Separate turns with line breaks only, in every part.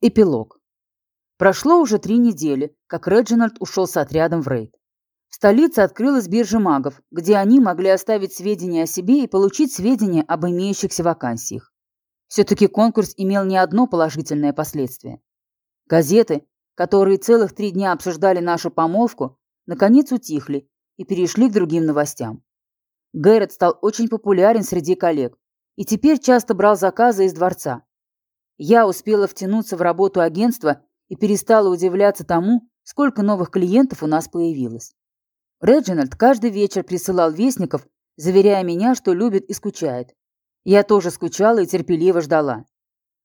Эпилог. Прошло уже три недели, как Реджинальд ушел с отрядом в рейд. В столице открылась биржа магов, где они могли оставить сведения о себе и получить сведения об имеющихся вакансиях. Все-таки конкурс имел не одно положительное последствие. Газеты, которые целых три дня обсуждали нашу помолвку, наконец утихли и перешли к другим новостям. Гэррет стал очень популярен среди коллег и теперь часто брал заказы из дворца. Я успела втянуться в работу агентства и перестала удивляться тому, сколько новых клиентов у нас появилось. Реджинальд каждый вечер присылал вестников, заверяя меня, что любит и скучает. Я тоже скучала и терпеливо ждала.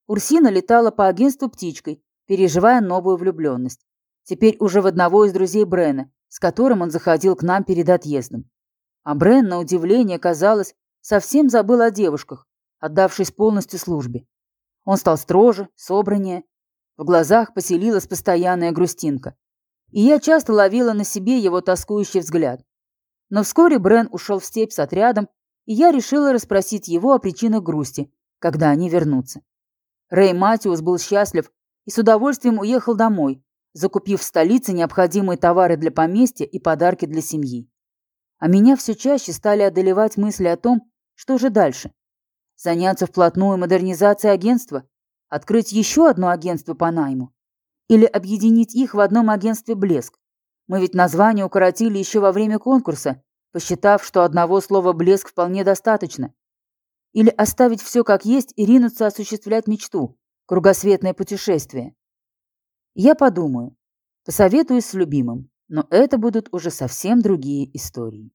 Урсина летала по агентству птичкой, переживая новую влюбленность. Теперь уже в одного из друзей Брена, с которым он заходил к нам перед отъездом. А Брен, на удивление, казалось, совсем забыл о девушках, отдавшись полностью службе. Он стал строже, собраннее. В глазах поселилась постоянная грустинка. И я часто ловила на себе его тоскующий взгляд. Но вскоре Брен ушел в степь с отрядом, и я решила расспросить его о причинах грусти, когда они вернутся. Рэй Матиус был счастлив и с удовольствием уехал домой, закупив в столице необходимые товары для поместья и подарки для семьи. А меня все чаще стали одолевать мысли о том, что же дальше. Заняться вплотную модернизацией агентства? Открыть еще одно агентство по найму? Или объединить их в одном агентстве «Блеск»? Мы ведь название укоротили еще во время конкурса, посчитав, что одного слова «блеск» вполне достаточно. Или оставить все как есть и ринуться осуществлять мечту – кругосветное путешествие. Я подумаю, посоветуюсь с любимым, но это будут уже совсем другие истории.